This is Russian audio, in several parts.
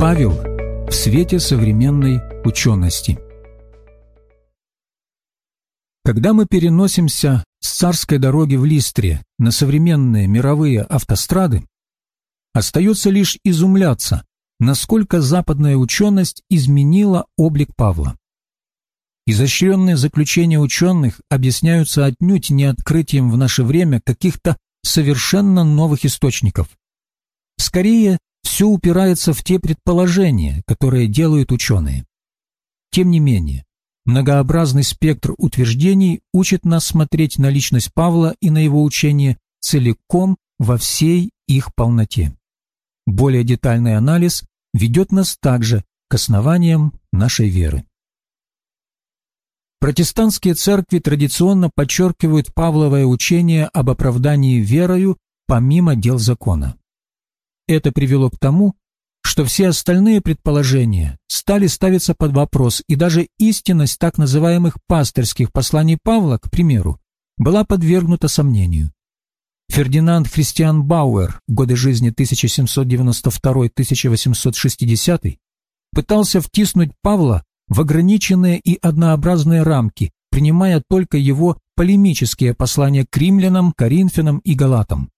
Павел в свете современной учености. Когда мы переносимся с царской дороги в Листре на современные мировые автострады, остается лишь изумляться, насколько западная ученость изменила облик Павла. Изощренные заключения ученых объясняются отнюдь не открытием в наше время каких-то совершенно новых источников. Скорее, все упирается в те предположения, которые делают ученые. Тем не менее, многообразный спектр утверждений учит нас смотреть на личность Павла и на его учение целиком во всей их полноте. Более детальный анализ ведет нас также к основаниям нашей веры. Протестантские церкви традиционно подчеркивают Павловое учение об оправдании верою помимо дел закона. Это привело к тому, что все остальные предположения стали ставиться под вопрос, и даже истинность так называемых пастырских посланий Павла, к примеру, была подвергнута сомнению. Фердинанд Христиан Бауэр, годы жизни 1792-1860, пытался втиснуть Павла в ограниченные и однообразные рамки, принимая только его полемические послания к римлянам, коринфянам и галатам.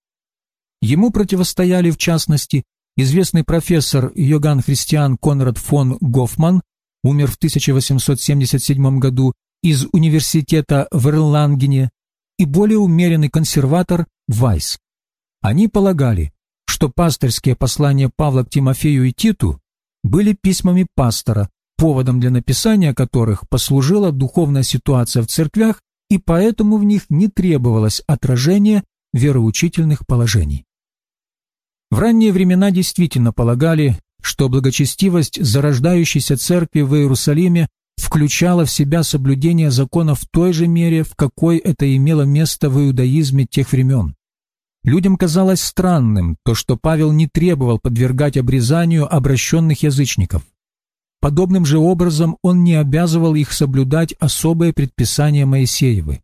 Ему противостояли, в частности, известный профессор Йоганн Христиан Конрад фон Гофман, умер в 1877 году, из университета в Эрлангене, и более умеренный консерватор Вайс. Они полагали, что пастырские послания Павла к Тимофею и Титу были письмами пастора, поводом для написания которых послужила духовная ситуация в церквях, и поэтому в них не требовалось отражения вероучительных положений. В ранние времена действительно полагали, что благочестивость зарождающейся церкви в Иерусалиме включала в себя соблюдение закона в той же мере, в какой это имело место в иудаизме тех времен. Людям казалось странным то, что Павел не требовал подвергать обрезанию обращенных язычников. Подобным же образом он не обязывал их соблюдать особые предписания Моисеевы.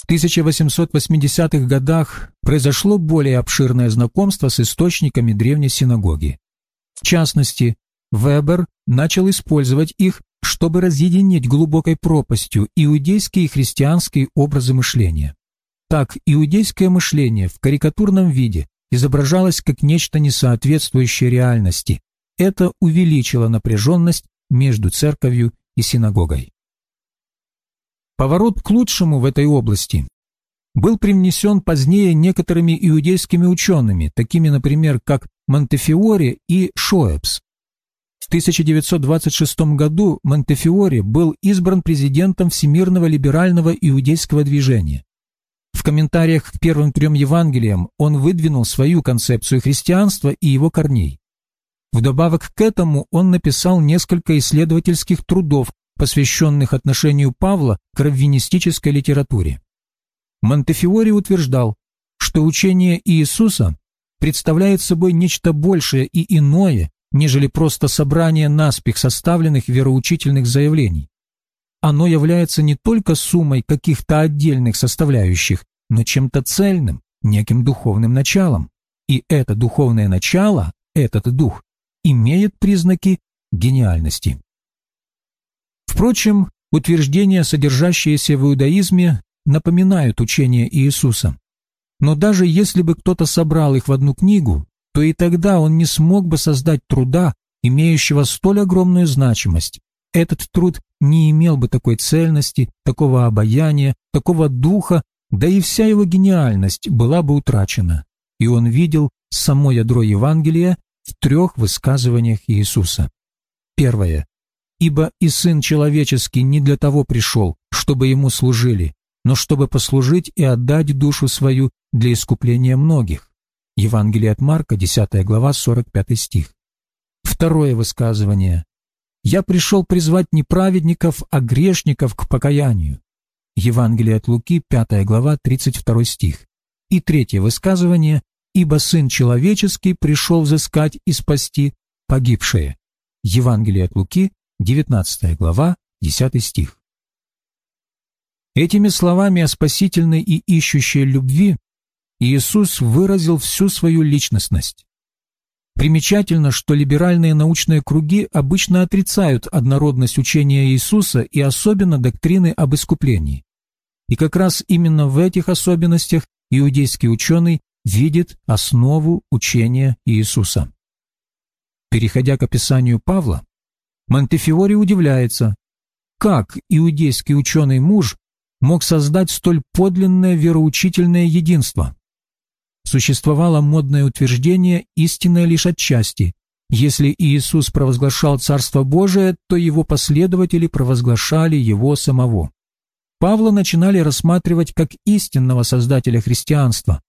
В 1880-х годах произошло более обширное знакомство с источниками древней синагоги. В частности, Вебер начал использовать их, чтобы разъединить глубокой пропастью иудейские и христианские образы мышления. Так, иудейское мышление в карикатурном виде изображалось как нечто несоответствующее реальности, это увеличило напряженность между церковью и синагогой. Поворот к лучшему в этой области был привнесен позднее некоторыми иудейскими учеными, такими, например, как Монтефиори и Шоэпс. В 1926 году Монтефиори был избран президентом Всемирного либерального иудейского движения. В комментариях к первым трем Евангелиям он выдвинул свою концепцию христианства и его корней. Вдобавок к этому он написал несколько исследовательских трудов, посвященных отношению Павла к раввинистической литературе. Монтефиори утверждал, что учение Иисуса представляет собой нечто большее и иное, нежели просто собрание наспех составленных вероучительных заявлений. Оно является не только суммой каких-то отдельных составляющих, но чем-то цельным, неким духовным началом. И это духовное начало, этот дух, имеет признаки гениальности. Впрочем, утверждения, содержащиеся в иудаизме, напоминают учение Иисуса. Но даже если бы кто-то собрал их в одну книгу, то и тогда он не смог бы создать труда, имеющего столь огромную значимость. Этот труд не имел бы такой цельности, такого обаяния, такого духа, да и вся его гениальность была бы утрачена. И он видел само ядро Евангелия в трех высказываниях Иисуса. Первое. «Ибо и Сын Человеческий не для того пришел, чтобы Ему служили, но чтобы послужить и отдать душу свою для искупления многих». Евангелие от Марка, 10 глава, 45 стих. Второе высказывание. «Я пришел призвать не праведников, а грешников к покаянию». Евангелие от Луки, 5 глава, 32 стих. И третье высказывание ибо Сын Человеческий пришел взыскать и спасти погибшие». Евангелие от Луки, 19 глава, 10 стих. Этими словами о спасительной и ищущей любви Иисус выразил всю свою личностность. Примечательно, что либеральные научные круги обычно отрицают однородность учения Иисуса и особенно доктрины об искуплении. И как раз именно в этих особенностях иудейский ученый видит основу учения Иисуса. Переходя к описанию Павла, Монтефиори удивляется, как иудейский ученый-муж мог создать столь подлинное вероучительное единство. Существовало модное утверждение, истинное лишь отчасти. Если Иисус провозглашал Царство Божие, то его последователи провозглашали его самого. Павла начинали рассматривать как истинного создателя христианства.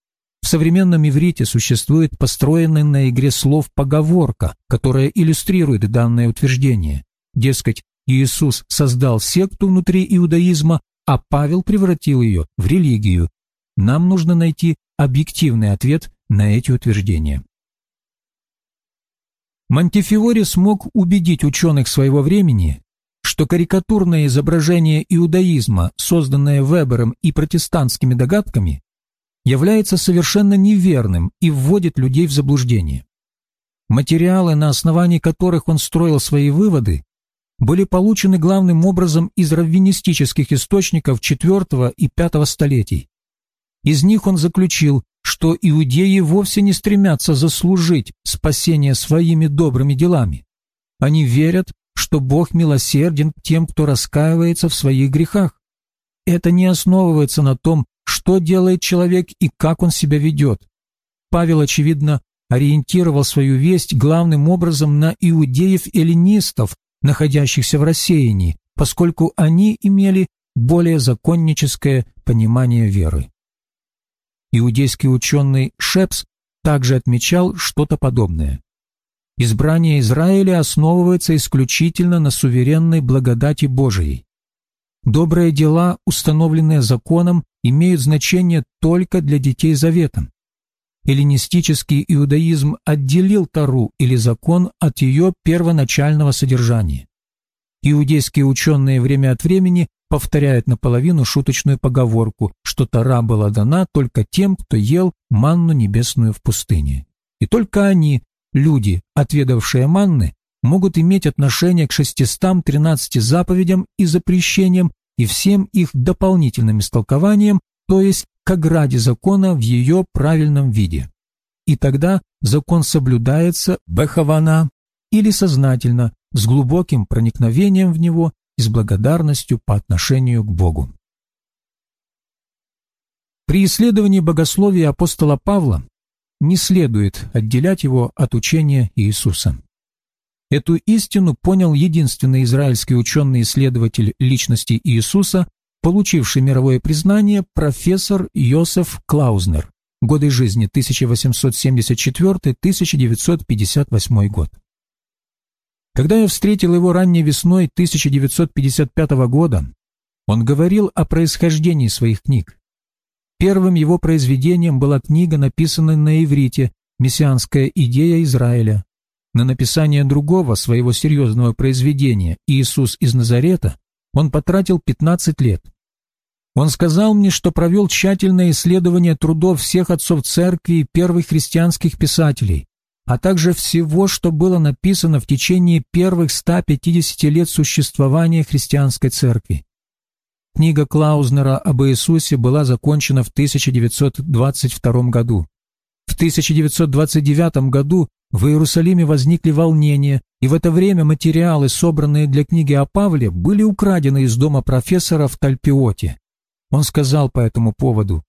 В современном иврите существует построенная на игре слов поговорка, которая иллюстрирует данное утверждение. Дескать, Иисус создал секту внутри иудаизма, а Павел превратил ее в религию. Нам нужно найти объективный ответ на эти утверждения. Монтефиори смог убедить ученых своего времени, что карикатурное изображение иудаизма, созданное Вебером и протестантскими догадками, является совершенно неверным и вводит людей в заблуждение. Материалы, на основании которых он строил свои выводы, были получены главным образом из раввинистических источников IV и V столетий. Из них он заключил, что иудеи вовсе не стремятся заслужить спасение своими добрыми делами. Они верят, что Бог милосерден тем, кто раскаивается в своих грехах. Это не основывается на том, что делает человек и как он себя ведет. Павел, очевидно, ориентировал свою весть главным образом на иудеев-эллинистов, находящихся в рассеянии, поскольку они имели более законническое понимание веры. Иудейский ученый Шепс также отмечал что-то подобное. Избрание Израиля основывается исключительно на суверенной благодати Божией. Добрые дела, установленные законом, имеют значение только для детей завета. Эллинистический иудаизм отделил Тару или закон от ее первоначального содержания. Иудейские ученые время от времени повторяют наполовину шуточную поговорку, что Тара была дана только тем, кто ел манну небесную в пустыне. И только они, люди, отведавшие манны, могут иметь отношение к 613 заповедям и запрещениям и всем их дополнительным истолкованиям, то есть к ограде закона в ее правильном виде. И тогда закон соблюдается бехавана или сознательно, с глубоким проникновением в него и с благодарностью по отношению к Богу. При исследовании богословия апостола Павла не следует отделять его от учения Иисуса. Эту истину понял единственный израильский ученый-исследователь личности Иисуса, получивший мировое признание профессор Йосеф Клаузнер, годы жизни 1874-1958 год. Когда я встретил его ранней весной 1955 года, он говорил о происхождении своих книг. Первым его произведением была книга, написанная на иврите «Мессианская идея Израиля». На написание другого своего серьезного произведения «Иисус из Назарета» он потратил 15 лет. Он сказал мне, что провел тщательное исследование трудов всех отцов церкви и первых христианских писателей, а также всего, что было написано в течение первых 150 лет существования христианской церкви. Книга Клаузнера об Иисусе была закончена в 1922 году. В 1929 году в Иерусалиме возникли волнения, и в это время материалы, собранные для книги о Павле, были украдены из дома профессора в Тальпиоте. Он сказал по этому поводу,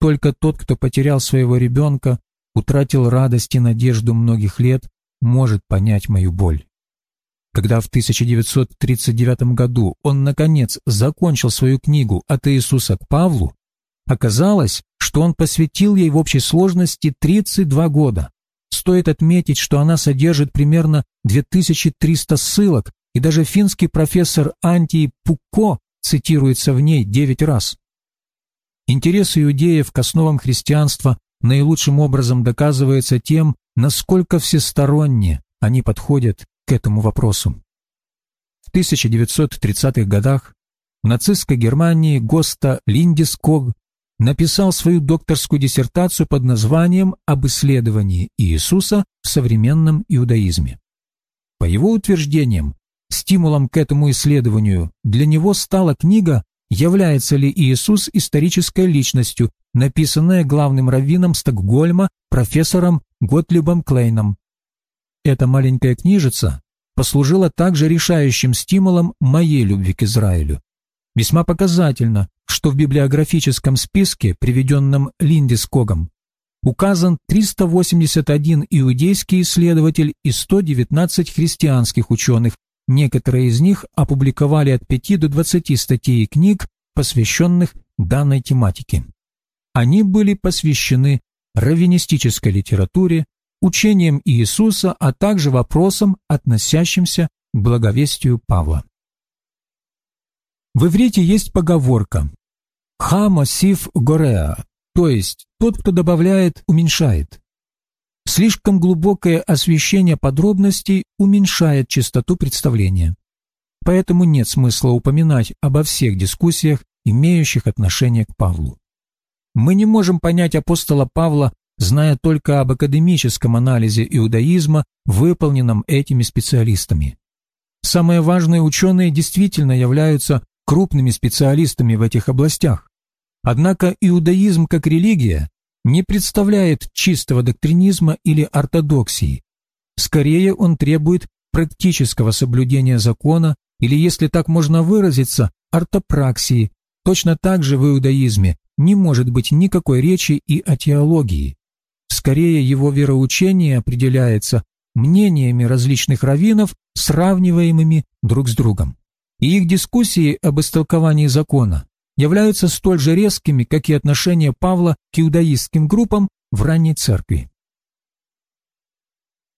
«Только тот, кто потерял своего ребенка, утратил радость и надежду многих лет, может понять мою боль». Когда в 1939 году он, наконец, закончил свою книгу «От Иисуса к Павлу», оказалось, что он посвятил ей в общей сложности 32 года. Стоит отметить, что она содержит примерно 2300 ссылок, и даже финский профессор Антий Пуко цитируется в ней 9 раз. Интерес иудеев к основам христианства наилучшим образом доказывается тем, насколько всесторонне они подходят к этому вопросу. В 1930-х годах в нацистской Германии Госта Линдиског написал свою докторскую диссертацию под названием «Об исследовании Иисуса в современном иудаизме». По его утверждениям, стимулом к этому исследованию для него стала книга «Является ли Иисус исторической личностью», написанная главным раввином Стокгольма профессором Готлибом Клейном. Эта маленькая книжица послужила также решающим стимулом моей любви к Израилю. Весьма показательно, что в библиографическом списке, приведенном Линдискогом, указан 381 иудейский исследователь и 119 христианских ученых, некоторые из них опубликовали от 5 до 20 статей и книг, посвященных данной тематике. Они были посвящены раввинистической литературе, учениям Иисуса, а также вопросам, относящимся к благовестию Павла. В иврите есть поговорка «Ха сиф гореа», то есть тот, кто добавляет, уменьшает. Слишком глубокое освещение подробностей уменьшает частоту представления. Поэтому нет смысла упоминать обо всех дискуссиях, имеющих отношение к Павлу. Мы не можем понять апостола Павла, зная только об академическом анализе иудаизма, выполненном этими специалистами. Самые важные ученые действительно являются крупными специалистами в этих областях. Однако иудаизм как религия не представляет чистого доктринизма или ортодоксии. Скорее он требует практического соблюдения закона или, если так можно выразиться, ортопраксии. Точно так же в иудаизме не может быть никакой речи и о теологии. Скорее его вероучение определяется мнениями различных раввинов, сравниваемыми друг с другом и их дискуссии об истолковании закона являются столь же резкими, как и отношение Павла к иудаистским группам в ранней церкви.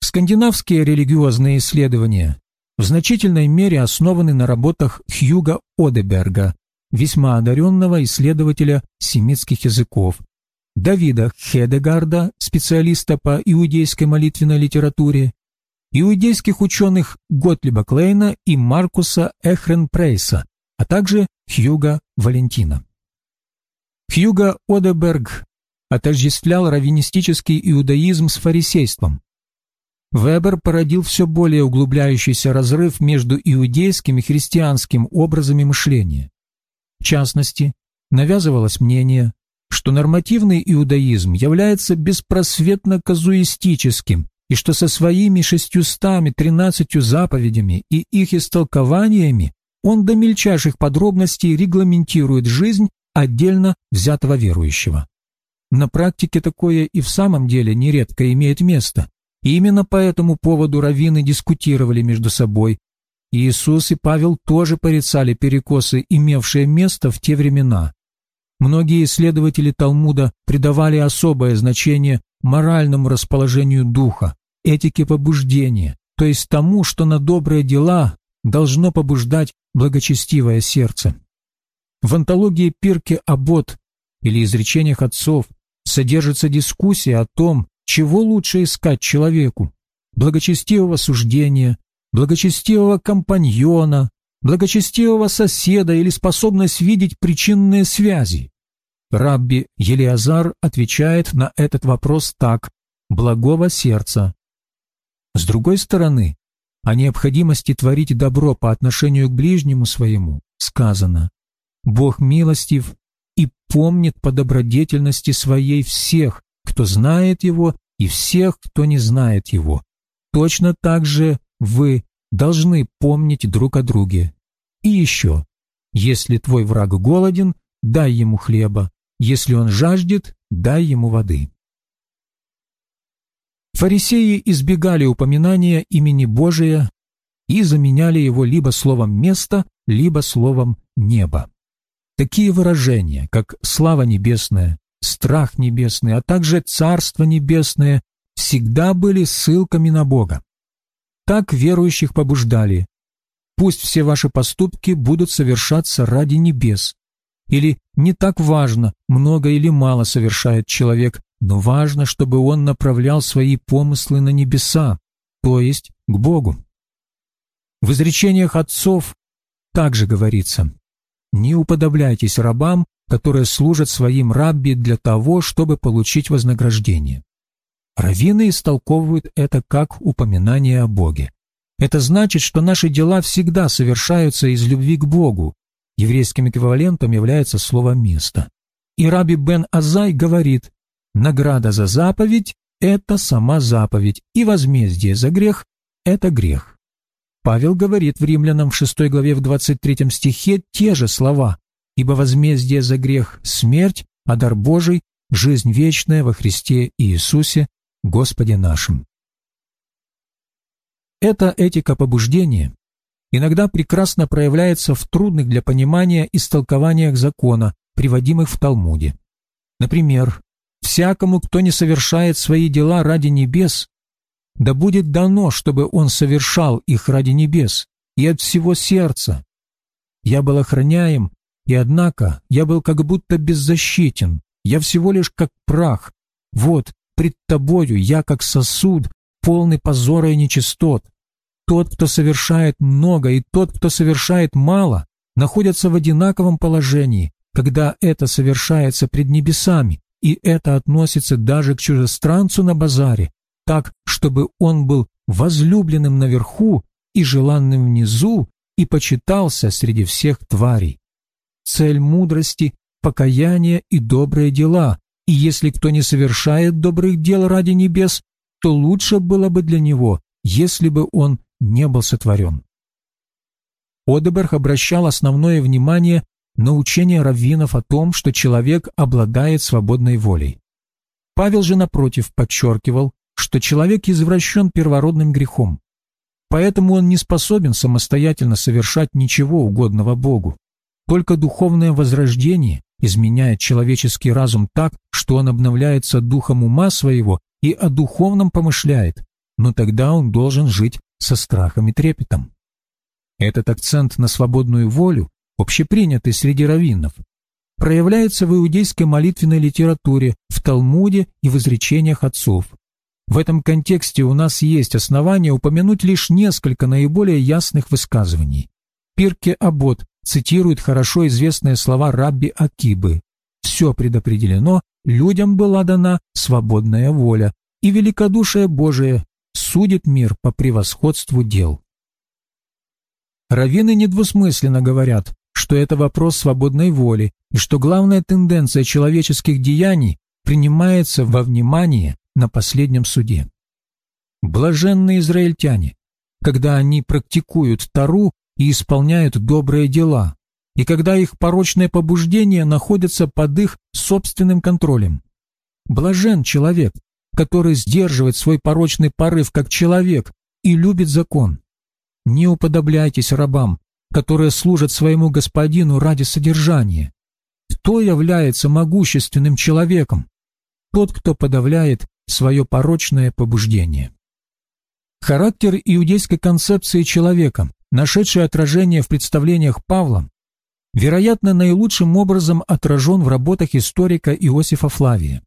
Скандинавские религиозные исследования в значительной мере основаны на работах Хьюга Одеберга, весьма одаренного исследователя семитских языков, Давида Хедегарда, специалиста по иудейской молитвенной литературе, иудейских ученых Готлиба Клейна и Маркуса Эхренпрейса, а также Хьюга Валентина. Хьюга Одеберг отождествлял раввинистический иудаизм с фарисейством. Вебер породил все более углубляющийся разрыв между иудейским и христианским образами мышления. В частности, навязывалось мнение, что нормативный иудаизм является беспросветно казуистическим и что со своими шестьюстами тринадцатью заповедями и их истолкованиями он до мельчайших подробностей регламентирует жизнь отдельно взятого верующего. На практике такое и в самом деле нередко имеет место, и именно по этому поводу раввины дискутировали между собой. Иисус и Павел тоже порицали перекосы, имевшие место в те времена. Многие исследователи Талмуда придавали особое значение моральному расположению духа, этике побуждения, то есть тому, что на добрые дела должно побуждать благочестивое сердце. В антологии Пирке Абот или изречениях отцов содержится дискуссия о том, чего лучше искать человеку – благочестивого суждения, благочестивого компаньона, благочестивого соседа или способность видеть причинные связи. Рабби Елиазар отвечает на этот вопрос так – благого сердца, с другой стороны, о необходимости творить добро по отношению к ближнему своему сказано «Бог милостив и помнит по добродетельности своей всех, кто знает Его, и всех, кто не знает Его. Точно так же вы должны помнить друг о друге. И еще, если твой враг голоден, дай ему хлеба, если он жаждет, дай ему воды». Фарисеи избегали упоминания имени Божия и заменяли его либо словом «место», либо словом «небо». Такие выражения, как «слава небесная», «страх небесный», а также «царство небесное» всегда были ссылками на Бога. Так верующих побуждали «пусть все ваши поступки будут совершаться ради небес», или «не так важно, много или мало совершает человек, но важно, чтобы он направлял свои помыслы на небеса, то есть к Богу. В изречениях отцов также говорится «Не уподобляйтесь рабам, которые служат своим рабби для того, чтобы получить вознаграждение. Раввины истолковывают это как упоминание о Боге. Это значит, что наши дела всегда совершаются из любви к Богу. Еврейским эквивалентом является слово «место». И Раби Бен Азай говорит, награда за заповедь – это сама заповедь, и возмездие за грех – это грех. Павел говорит в Римлянам в 6 главе в 23 стихе те же слова ибо возмездие за грех – смерть, а дар Божий – жизнь вечная во Христе Иисусе, Господе нашим. Эта этика побуждения иногда прекрасно проявляется в трудных для понимания истолкованиях закона, приводимых в Талмуде. Например, «Всякому, кто не совершает свои дела ради небес, да будет дано, чтобы он совершал их ради небес и от всего сердца. Я был охраняем, и однако я был как будто беззащитен, я всего лишь как прах. Вот, пред тобою я как сосуд, полный позора и нечистот. Тот, кто совершает много, и тот, кто совершает мало, находятся в одинаковом положении, когда это совершается пред небесами, и это относится даже к чужестранцу на базаре, так, чтобы он был возлюбленным наверху и желанным внизу, и почитался среди всех тварей цель мудрости – покаяние и добрые дела, и если кто не совершает добрых дел ради небес, то лучше было бы для него, если бы он не был сотворен. Одеберг обращал основное внимание на учение раввинов о том, что человек обладает свободной волей. Павел же, напротив, подчеркивал, что человек извращен первородным грехом, поэтому он не способен самостоятельно совершать ничего угодного Богу. Только духовное возрождение изменяет человеческий разум так, что он обновляется духом ума своего и о духовном помышляет, но тогда он должен жить со страхом и трепетом. Этот акцент на свободную волю, общепринятый среди раввинов, проявляется в иудейской молитвенной литературе, в Талмуде и в изречениях отцов. В этом контексте у нас есть основания упомянуть лишь несколько наиболее ясных высказываний. Пирке Абот цитирует хорошо известные слова Рабби Акибы. «Все предопределено, людям была дана свободная воля, и великодушие Божие судит мир по превосходству дел». Равины недвусмысленно говорят, что это вопрос свободной воли и что главная тенденция человеческих деяний принимается во внимание на последнем суде. Блаженные израильтяне, когда они практикуют Тару и исполняют добрые дела, и когда их порочное побуждение находится под их собственным контролем. Блажен человек, который сдерживает свой порочный порыв как человек и любит закон. Не уподобляйтесь рабам, которые служат своему господину ради содержания. Кто является могущественным человеком? Тот, кто подавляет свое порочное побуждение. Характер иудейской концепции человека нашедший отражение в представлениях Павла, вероятно, наилучшим образом отражен в работах историка Иосифа Флавия.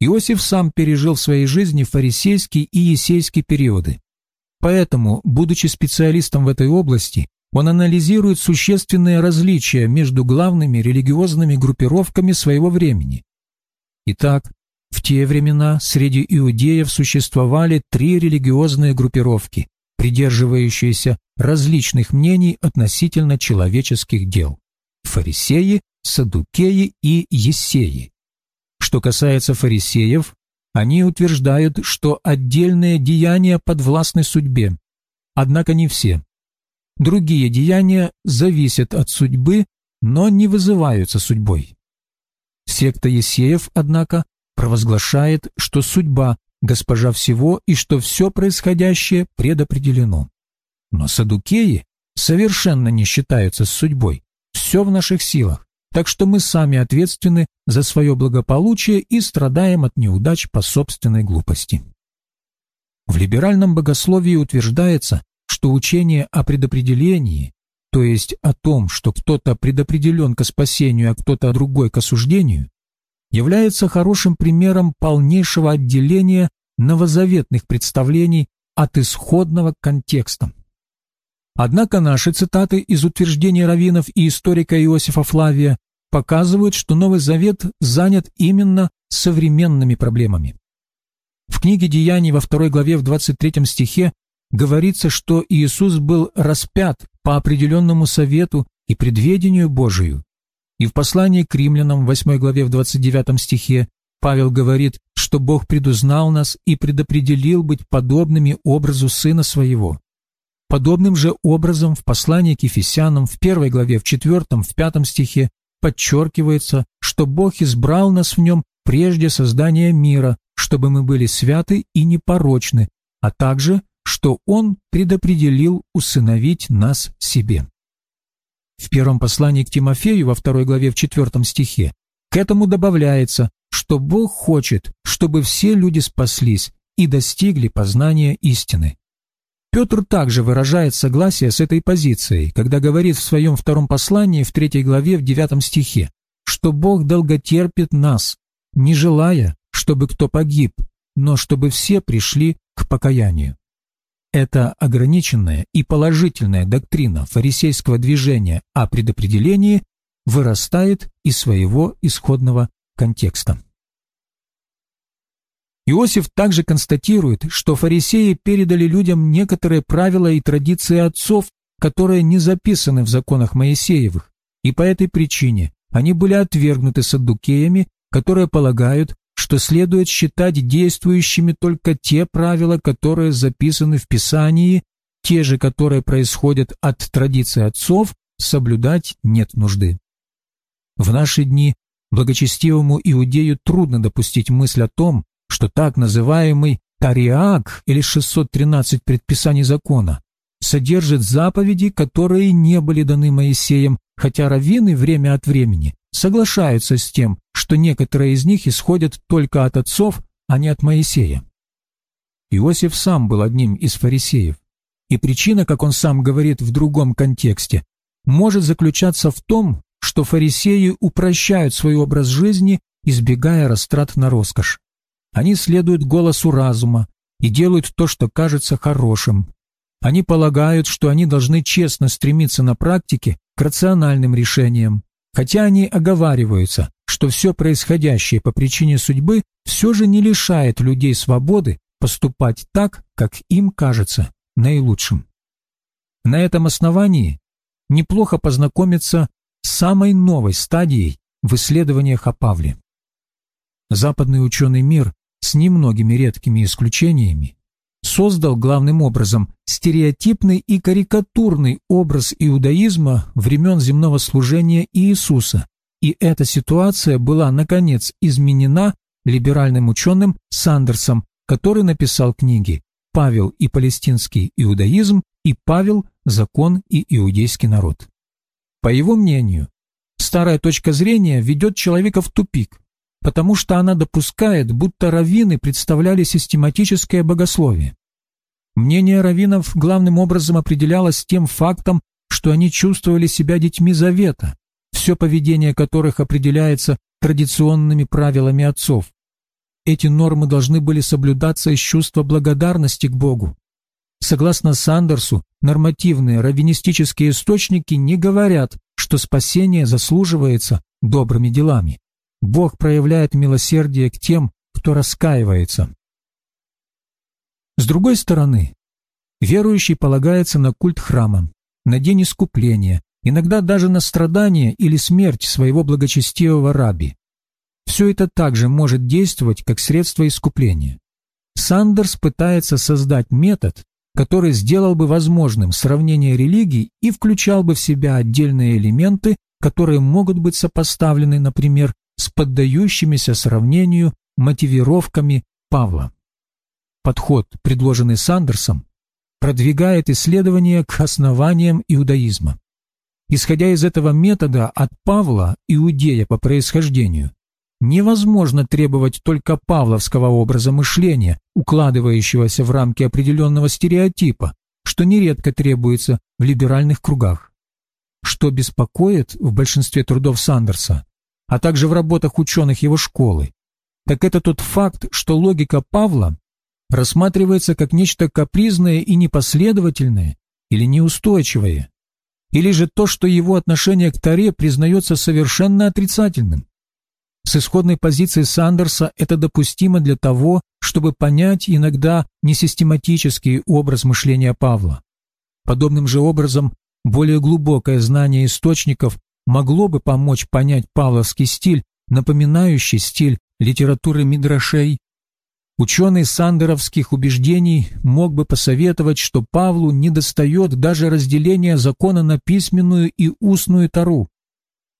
Иосиф сам пережил в своей жизни фарисейский и есейский периоды. Поэтому, будучи специалистом в этой области, он анализирует существенные различия между главными религиозными группировками своего времени. Итак, в те времена среди иудеев существовали три религиозные группировки, придерживающиеся различных мнений относительно человеческих дел – фарисеи, садукеи и ессеи. Что касается фарисеев, они утверждают, что отдельные деяния подвластны судьбе, однако не все. Другие деяния зависят от судьбы, но не вызываются судьбой. Секта Есеев, однако, провозглашает, что судьба – госпожа всего и что все происходящее предопределено. Но садукеи совершенно не считаются с судьбой. Все в наших силах, так что мы сами ответственны за свое благополучие и страдаем от неудач по собственной глупости. В либеральном богословии утверждается, что учение о предопределении, то есть о том, что кто-то предопределен к спасению, а кто-то другой к осуждению, является хорошим примером полнейшего отделения новозаветных представлений от исходного контекста. Однако наши цитаты из утверждений раввинов и историка Иосифа Флавия показывают, что Новый Завет занят именно современными проблемами. В книге «Деяний» во второй главе в 23 стихе говорится, что Иисус был распят по определенному совету и предведению Божию. И в послании к римлянам в 8 главе в 29 стихе Павел говорит, что Бог предузнал нас и предопределил быть подобными образу Сына Своего. Подобным же образом в послании к Ефесянам в первой главе в 4 в 5 стихе подчеркивается, что Бог избрал нас в нем прежде создания мира, чтобы мы были святы и непорочны, а также, что Он предопределил усыновить нас себе. В первом послании к Тимофею во второй главе в четвертом стихе к этому добавляется, что Бог хочет, чтобы все люди спаслись и достигли познания истины. Петр также выражает согласие с этой позицией, когда говорит в своем втором послании в третьей главе в девятом стихе, что Бог долготерпит нас, не желая, чтобы кто погиб, но чтобы все пришли к покаянию. Эта ограниченная и положительная доктрина фарисейского движения о предопределении вырастает из своего исходного контекста. Иосиф также констатирует, что фарисеи передали людям некоторые правила и традиции отцов, которые не записаны в законах Моисеевых, и по этой причине они были отвергнуты саддукеями, которые полагают, что следует считать действующими только те правила, которые записаны в Писании, те же, которые происходят от традиции отцов, соблюдать нет нужды. В наши дни благочестивому иудею трудно допустить мысль о том, что так называемый Тариак или 613 предписаний закона содержит заповеди, которые не были даны Моисеем, хотя раввины время от времени соглашаются с тем, что некоторые из них исходят только от отцов, а не от Моисея. Иосиф сам был одним из фарисеев, и причина, как он сам говорит в другом контексте, может заключаться в том, что фарисеи упрощают свой образ жизни, избегая растрат на роскошь. Они следуют голосу разума и делают то, что кажется хорошим. Они полагают, что они должны честно стремиться на практике к рациональным решениям, хотя они оговариваются, что все происходящее по причине судьбы все же не лишает людей свободы поступать так, как им кажется наилучшим. На этом основании неплохо познакомиться с самой новой стадией в исследованиях о Павле. Западный ученый мир с немногими редкими исключениями, создал главным образом стереотипный и карикатурный образ иудаизма времен земного служения Иисуса, и эта ситуация была, наконец, изменена либеральным ученым Сандерсом, который написал книги «Павел и палестинский иудаизм» и «Павел, закон и иудейский народ». По его мнению, старая точка зрения ведет человека в тупик, потому что она допускает, будто раввины представляли систематическое богословие. Мнение раввинов главным образом определялось тем фактом, что они чувствовали себя детьми завета, все поведение которых определяется традиционными правилами отцов. Эти нормы должны были соблюдаться из чувства благодарности к Богу. Согласно Сандерсу, нормативные раввинистические источники не говорят, что спасение заслуживается добрыми делами. Бог проявляет милосердие к тем, кто раскаивается. С другой стороны, верующий полагается на культ храма, на день искупления, иногда даже на страдания или смерть своего благочестивого раби. Все это также может действовать как средство искупления. Сандерс пытается создать метод, который сделал бы возможным сравнение религий и включал бы в себя отдельные элементы, которые могут быть сопоставлены, например, с поддающимися сравнению мотивировками Павла. Подход, предложенный Сандерсом, продвигает исследования к основаниям иудаизма. Исходя из этого метода от Павла, иудея по происхождению, невозможно требовать только павловского образа мышления, укладывающегося в рамки определенного стереотипа, что нередко требуется в либеральных кругах. Что беспокоит в большинстве трудов Сандерса, а также в работах ученых его школы, так это тот факт, что логика Павла рассматривается как нечто капризное и непоследовательное или неустойчивое. или же то, что его отношение к Таре признается совершенно отрицательным. С исходной позиции Сандерса это допустимо для того, чтобы понять иногда несистематический образ мышления Павла. Подобным же образом, более глубокое знание источников могло бы помочь понять павловский стиль, напоминающий стиль литературы Мидрашей. Ученый сандеровских убеждений мог бы посоветовать, что Павлу недостает даже разделения закона на письменную и устную тару.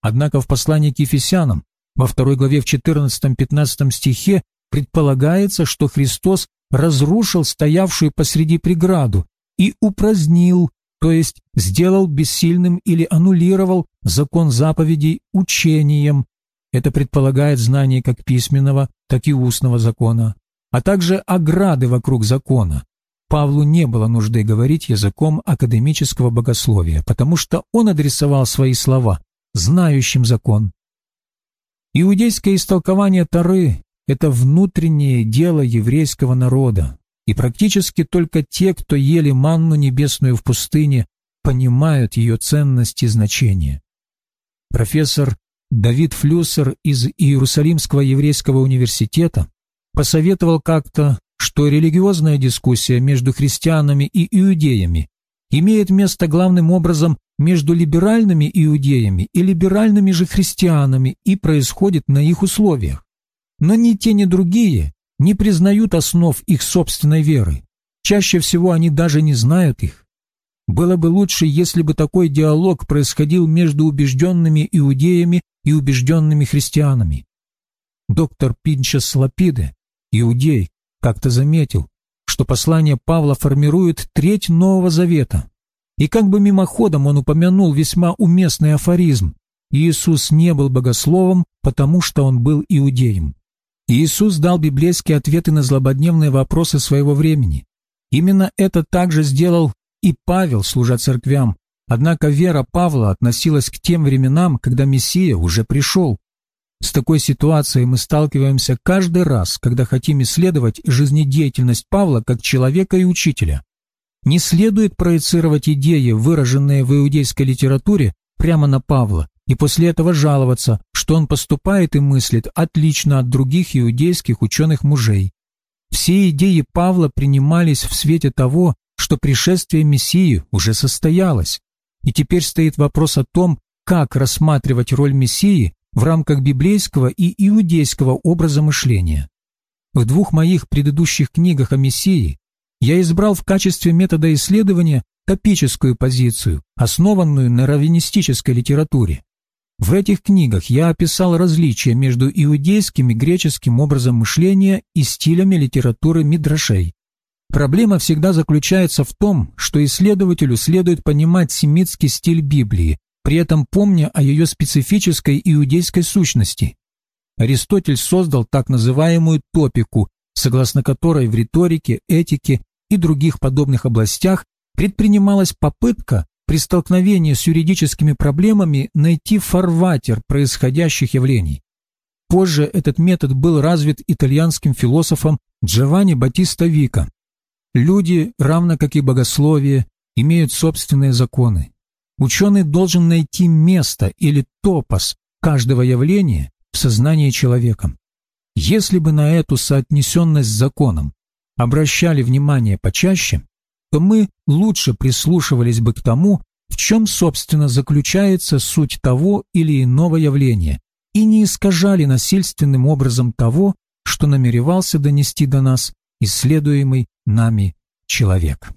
Однако в послании к Ефесянам во второй главе в 14-15 стихе предполагается, что Христос разрушил стоявшую посреди преграду и упразднил, то есть сделал бессильным или аннулировал закон заповедей учением. Это предполагает знание как письменного, так и устного закона, а также ограды вокруг закона. Павлу не было нужды говорить языком академического богословия, потому что он адресовал свои слова знающим закон. Иудейское истолкование Тары – это внутреннее дело еврейского народа, и практически только те, кто ели манну небесную в пустыне, понимают ее ценность и значение. Профессор Давид Флюссер из Иерусалимского еврейского университета посоветовал как-то, что религиозная дискуссия между христианами и иудеями имеет место главным образом между либеральными иудеями и либеральными же христианами и происходит на их условиях. Но ни те, ни другие не признают основ их собственной веры. Чаще всего они даже не знают их. Было бы лучше, если бы такой диалог происходил между убежденными иудеями и убежденными христианами. Доктор Пинчас Лапиде, иудей, как-то заметил, что послание Павла формирует треть Нового Завета. И как бы мимоходом он упомянул весьма уместный афоризм «Иисус не был богословом, потому что он был иудеем». Иисус дал библейские ответы на злободневные вопросы своего времени. Именно это также сделал и Павел, служа церквям. Однако вера Павла относилась к тем временам, когда Мессия уже пришел. С такой ситуацией мы сталкиваемся каждый раз, когда хотим исследовать жизнедеятельность Павла как человека и учителя. Не следует проецировать идеи, выраженные в иудейской литературе, прямо на Павла, и после этого жаловаться, что он поступает и мыслит отлично от других иудейских ученых-мужей. Все идеи Павла принимались в свете того, что пришествие Мессии уже состоялось. И теперь стоит вопрос о том, как рассматривать роль Мессии в рамках библейского и иудейского образа мышления. В двух моих предыдущих книгах о Мессии я избрал в качестве метода исследования топическую позицию, основанную на раввинистической литературе. В этих книгах я описал различия между иудейским и греческим образом мышления и стилями литературы Мидрашей. Проблема всегда заключается в том, что исследователю следует понимать семитский стиль Библии, при этом помня о ее специфической иудейской сущности. Аристотель создал так называемую топику, согласно которой в риторике, этике и других подобных областях предпринималась попытка при столкновении с юридическими проблемами найти фарватер происходящих явлений. Позже этот метод был развит итальянским философом Джованни Батиста Вика. Люди, равно как и богословие, имеют собственные законы. Ученый должен найти место или топос каждого явления в сознании человека. Если бы на эту соотнесенность с законом обращали внимание почаще, то мы лучше прислушивались бы к тому, в чем, собственно, заключается суть того или иного явления, и не искажали насильственным образом того, что намеревался донести до нас исследуемый нами человек.